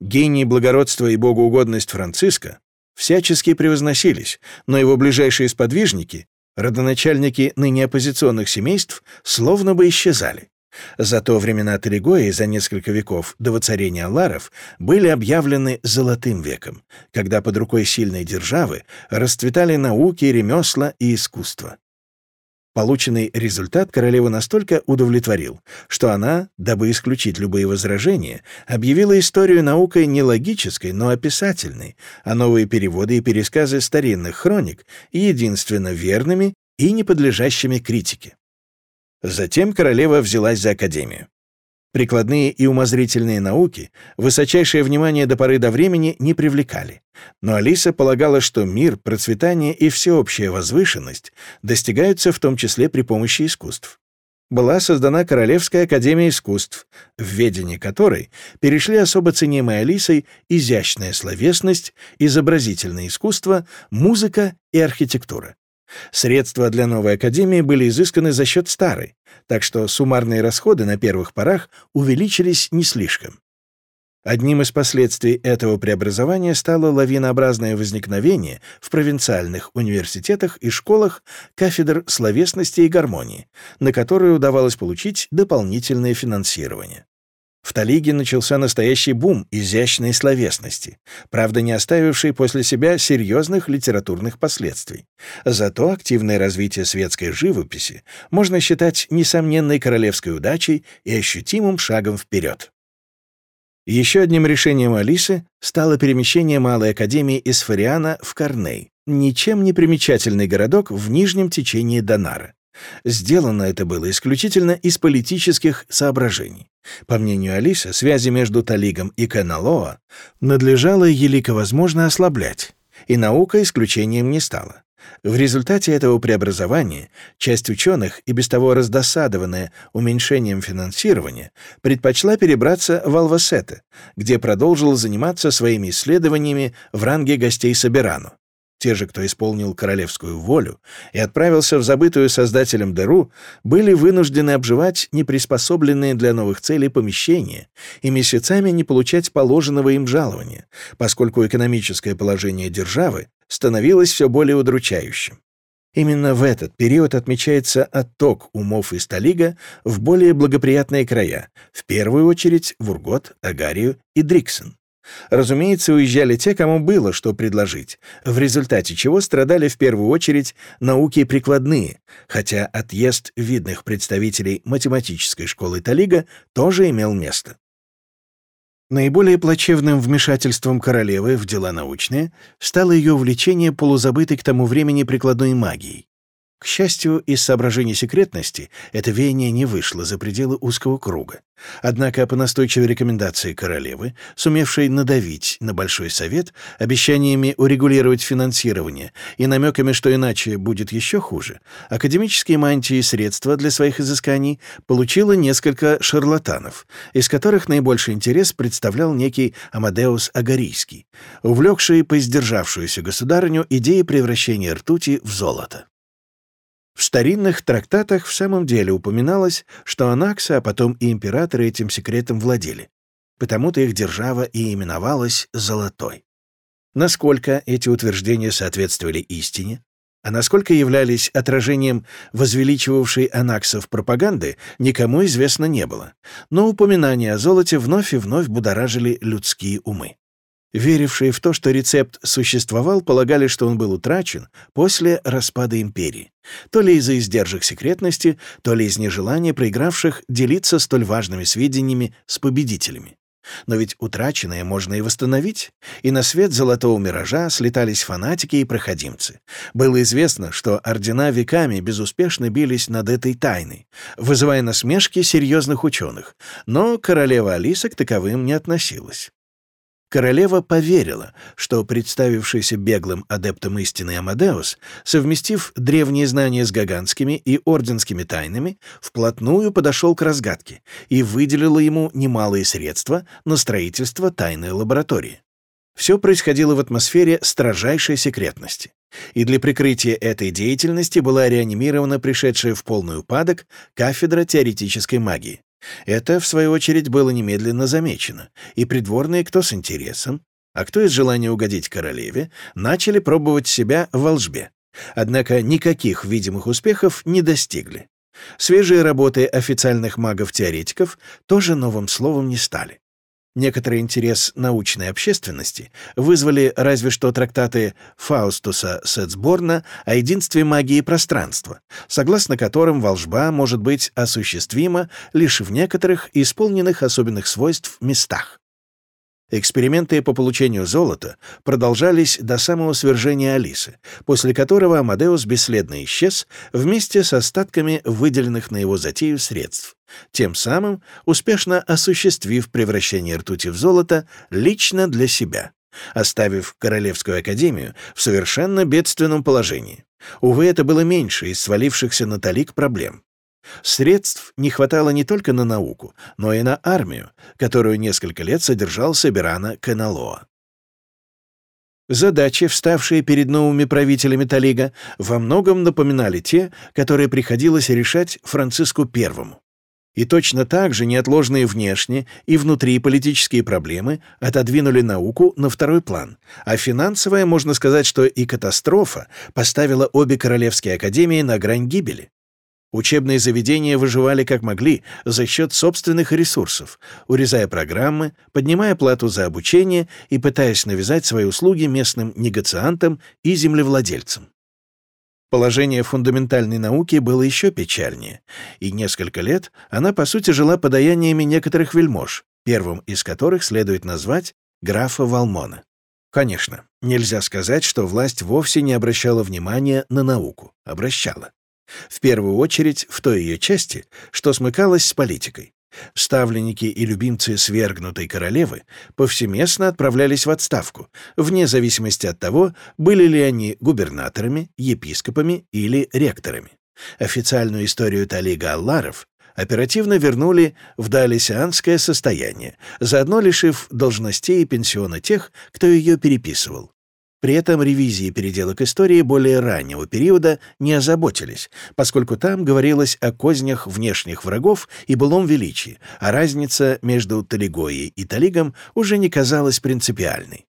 Гений благородства и богоугодность Франциска всячески превозносились, но его ближайшие сподвижники, родоначальники ныне оппозиционных семейств, словно бы исчезали. Зато времена Тригои за несколько веков до воцарения Алларов были объявлены «золотым веком», когда под рукой сильной державы расцветали науки, ремесла и искусство. Полученный результат королеву настолько удовлетворил, что она, дабы исключить любые возражения, объявила историю наукой не логической, но описательной, а новые переводы и пересказы старинных хроник единственно верными и не подлежащими критике. Затем королева взялась за академию. Прикладные и умозрительные науки высочайшее внимание до поры до времени не привлекали. Но Алиса полагала, что мир, процветание и всеобщая возвышенность достигаются в том числе при помощи искусств. Была создана Королевская академия искусств, в ведении которой перешли особо ценимой Алисой изящная словесность, изобразительное искусство, музыка и архитектура. Средства для новой академии были изысканы за счет старой, так что суммарные расходы на первых порах увеличились не слишком. Одним из последствий этого преобразования стало лавинообразное возникновение в провинциальных университетах и школах кафедр словесности и гармонии, на которые удавалось получить дополнительное финансирование. В Талиге начался настоящий бум изящной словесности, правда не оставивший после себя серьезных литературных последствий. Зато активное развитие светской живописи можно считать несомненной королевской удачей и ощутимым шагом вперед. Еще одним решением Алисы стало перемещение Малой Академии из Фариана в Корней, ничем не примечательный городок в нижнем течении Донара. Сделано это было исключительно из политических соображений. По мнению Алисы, связи между Талигом и Каналоа надлежало елико возможно ослаблять, и наука исключением не стала. В результате этого преобразования часть ученых, и без того раздосадованная уменьшением финансирования, предпочла перебраться в Алвасете, где продолжила заниматься своими исследованиями в ранге гостей Собирану. Те же, кто исполнил королевскую волю и отправился в забытую создателем дыру, были вынуждены обживать неприспособленные для новых целей помещения и месяцами не получать положенного им жалования, поскольку экономическое положение державы становилось все более удручающим. Именно в этот период отмечается отток умов из Талига в более благоприятные края, в первую очередь в Ургот, Агарию и Дриксон. Разумеется, уезжали те, кому было что предложить, в результате чего страдали в первую очередь науки прикладные, хотя отъезд видных представителей математической школы Талига тоже имел место. Наиболее плачевным вмешательством королевы в дела научные стало ее увлечение полузабытой к тому времени прикладной магией. К счастью, из соображений секретности это веяние не вышло за пределы узкого круга. Однако по настойчивой рекомендации королевы, сумевшей надавить на Большой Совет обещаниями урегулировать финансирование и намеками, что иначе будет еще хуже, академические мантии и средства для своих изысканий получило несколько шарлатанов, из которых наибольший интерес представлял некий Амадеус Агарийский, увлекший поиздержавшуюся государыню идеи превращения ртути в золото. В старинных трактатах в самом деле упоминалось, что Анакса, а потом и императоры этим секретом владели. Потому-то их держава и именовалась «золотой». Насколько эти утверждения соответствовали истине, а насколько являлись отражением возвеличивавшей анаксов пропаганды, никому известно не было. Но упоминания о золоте вновь и вновь будоражили людские умы. Верившие в то, что рецепт существовал, полагали, что он был утрачен после распада империи, то ли из-за издержек секретности, то ли из нежелания проигравших делиться столь важными сведениями с победителями. Но ведь утраченное можно и восстановить, и на свет золотого миража слетались фанатики и проходимцы. Было известно, что ордена веками безуспешно бились над этой тайной, вызывая насмешки серьезных ученых, но королева Алиса к таковым не относилась. Королева поверила, что представившийся беглым адептом истины Амадеус, совместив древние знания с гаганскими и орденскими тайнами, вплотную подошел к разгадке и выделила ему немалые средства на строительство тайной лаборатории. Все происходило в атмосфере строжайшей секретности. И для прикрытия этой деятельности была реанимирована пришедшая в полный упадок кафедра теоретической магии. Это, в свою очередь, было немедленно замечено, и придворные, кто с интересом, а кто из желания угодить королеве, начали пробовать себя в волжбе. Однако никаких видимых успехов не достигли. Свежие работы официальных магов-теоретиков тоже новым словом не стали. Некоторый интерес научной общественности вызвали разве что трактаты Фаустуса Сетсборна о единстве магии пространства, согласно которым волжба может быть осуществима лишь в некоторых исполненных особенных свойств местах. Эксперименты по получению золота продолжались до самого свержения Алисы, после которого Амадеус бесследно исчез вместе с остатками выделенных на его затею средств, тем самым успешно осуществив превращение ртути в золото лично для себя, оставив Королевскую академию в совершенно бедственном положении. Увы, это было меньше из свалившихся на талик проблем. Средств не хватало не только на науку, но и на армию, которую несколько лет содержал Собирана Каналоа. Задачи, вставшие перед новыми правителями Талига, во многом напоминали те, которые приходилось решать Франциску I. И точно так же неотложные внешние и внутри политические проблемы отодвинули науку на второй план, а финансовая, можно сказать, что и катастрофа поставила обе королевские академии на грань гибели. Учебные заведения выживали как могли за счет собственных ресурсов, урезая программы, поднимая плату за обучение и пытаясь навязать свои услуги местным негациантам и землевладельцам. Положение фундаментальной науки было еще печальнее, и несколько лет она, по сути, жила подаяниями некоторых вельмож, первым из которых следует назвать графа Валмона. Конечно, нельзя сказать, что власть вовсе не обращала внимания на науку. Обращала. В первую очередь в той ее части, что смыкалась с политикой. Ставленники и любимцы свергнутой королевы повсеместно отправлялись в отставку, вне зависимости от того, были ли они губернаторами, епископами или ректорами. Официальную историю Талига Алларов оперативно вернули в далисианское состояние, заодно лишив должностей и пенсиона тех, кто ее переписывал. При этом ревизии переделок истории более раннего периода не озаботились, поскольку там говорилось о кознях внешних врагов и былом величии, а разница между Талигоей и Талигом уже не казалась принципиальной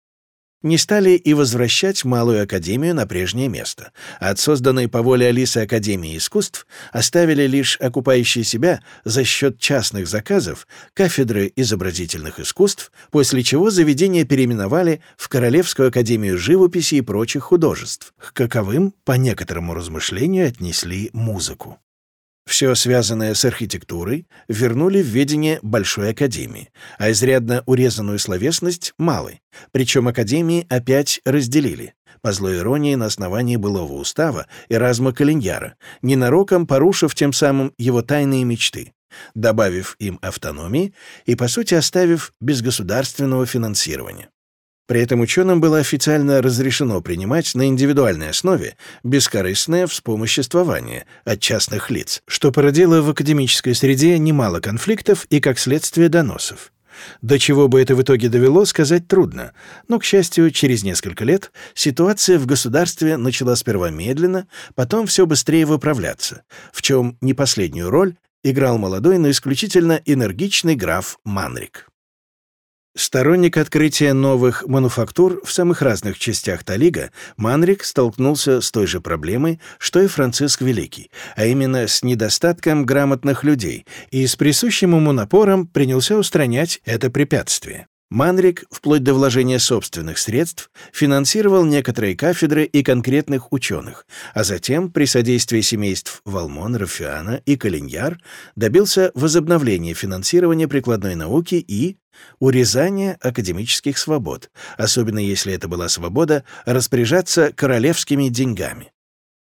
не стали и возвращать Малую Академию на прежнее место. От созданной по воле Алисы Академии искусств оставили лишь окупающие себя за счет частных заказов кафедры изобразительных искусств, после чего заведение переименовали в Королевскую Академию живописи и прочих художеств, к каковым, по некоторому размышлению, отнесли музыку. Все связанное с архитектурой вернули в ведение Большой Академии, а изрядно урезанную словесность — Малой. Причем Академии опять разделили, по злой иронии на основании былого устава Эразма Калиньяра, ненароком порушив тем самым его тайные мечты, добавив им автономии и, по сути, оставив без государственного финансирования. При этом ученым было официально разрешено принимать на индивидуальной основе бескорыстное вспомоществование от частных лиц, что породило в академической среде немало конфликтов и, как следствие, доносов. До чего бы это в итоге довело, сказать трудно, но, к счастью, через несколько лет ситуация в государстве начала сперва медленно, потом все быстрее выправляться, в чем не последнюю роль играл молодой, но исключительно энергичный граф Манрик. Сторонник открытия новых мануфактур в самых разных частях Талига, Манрик столкнулся с той же проблемой, что и Франциск Великий, а именно с недостатком грамотных людей, и с присущим ему напором принялся устранять это препятствие. Манрик, вплоть до вложения собственных средств, финансировал некоторые кафедры и конкретных ученых, а затем, при содействии семейств Валмон, Рафиана и Калиньяр, добился возобновления финансирования прикладной науки и урезания академических свобод, особенно если это была свобода распоряжаться королевскими деньгами.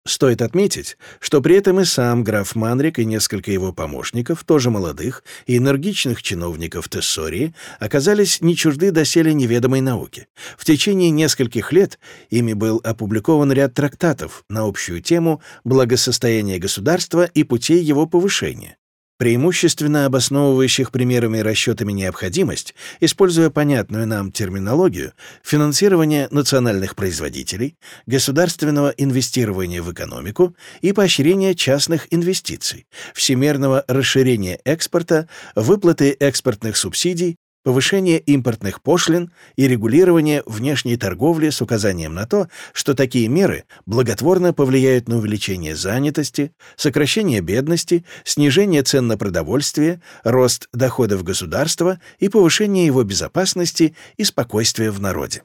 Стоит отметить, что при этом и сам граф Манрик и несколько его помощников, тоже молодых и энергичных чиновников Тессории, оказались не чужды доселе неведомой науки. В течение нескольких лет ими был опубликован ряд трактатов на общую тему благосостояния государства и путей его повышения преимущественно обосновывающих примерами расчетами необходимость, используя понятную нам терминологию, финансирования национальных производителей, государственного инвестирования в экономику и поощрения частных инвестиций, всемерного расширения экспорта, выплаты экспортных субсидий, повышение импортных пошлин и регулирование внешней торговли с указанием на то, что такие меры благотворно повлияют на увеличение занятости, сокращение бедности, снижение цен на продовольствие, рост доходов государства и повышение его безопасности и спокойствия в народе.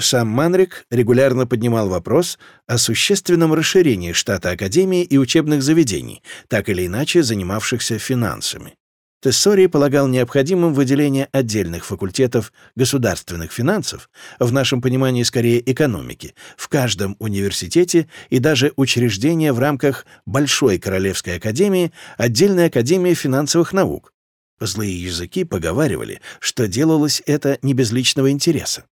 Сам Манрик регулярно поднимал вопрос о существенном расширении штата Академии и учебных заведений, так или иначе занимавшихся финансами. Тессори полагал необходимым выделение отдельных факультетов государственных финансов, в нашем понимании скорее экономики, в каждом университете и даже учреждение в рамках Большой Королевской Академии, отдельной Академии финансовых наук. Злые языки поговаривали, что делалось это не без личного интереса.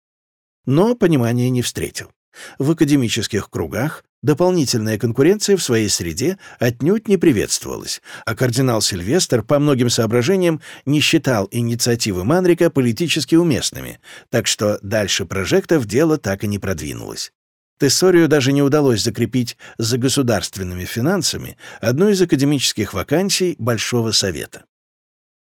Но понимания не встретил. В академических кругах дополнительная конкуренция в своей среде отнюдь не приветствовалась, а кардинал Сильвестр по многим соображениям не считал инициативы Манрика политически уместными, так что дальше прожектов дело так и не продвинулось. Тессорию даже не удалось закрепить за государственными финансами одну из академических вакансий Большого Совета.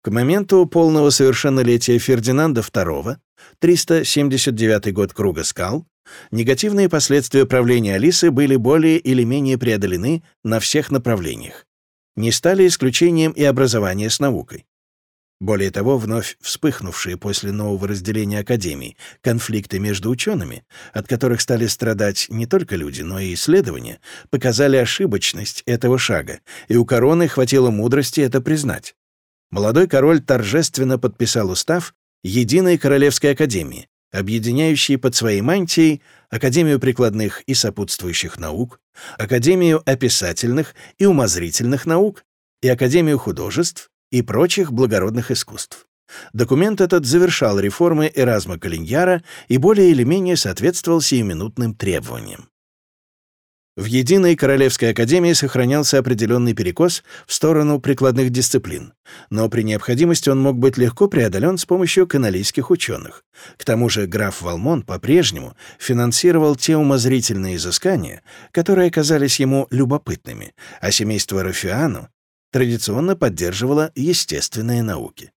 К моменту полного совершеннолетия Фердинанда II, 379 год Круга скал, негативные последствия правления Алисы были более или менее преодолены на всех направлениях. Не стали исключением и образование с наукой. Более того, вновь вспыхнувшие после нового разделения Академии конфликты между учеными, от которых стали страдать не только люди, но и исследования, показали ошибочность этого шага, и у короны хватило мудрости это признать молодой король торжественно подписал устав Единой Королевской Академии, объединяющей под своей мантией Академию прикладных и сопутствующих наук, Академию описательных и умозрительных наук и Академию художеств и прочих благородных искусств. Документ этот завершал реформы Эразма Калиньяра и более или менее соответствовал сиюминутным требованиям. В Единой Королевской Академии сохранялся определенный перекос в сторону прикладных дисциплин, но при необходимости он мог быть легко преодолен с помощью каналийских ученых. К тому же граф Валмон по-прежнему финансировал те умозрительные изыскания, которые казались ему любопытными, а семейство Рафиану традиционно поддерживало естественные науки.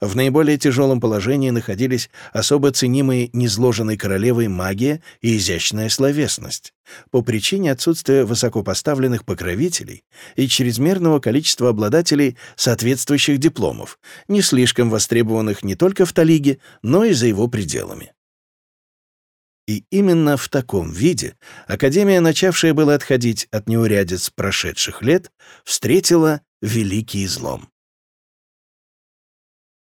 В наиболее тяжелом положении находились особо ценимые незложенной королевой магия и изящная словесность, по причине отсутствия высокопоставленных покровителей и чрезмерного количества обладателей соответствующих дипломов, не слишком востребованных не только в Талиге, но и за его пределами. И именно в таком виде Академия, начавшая было отходить от неурядиц прошедших лет, встретила великий излом.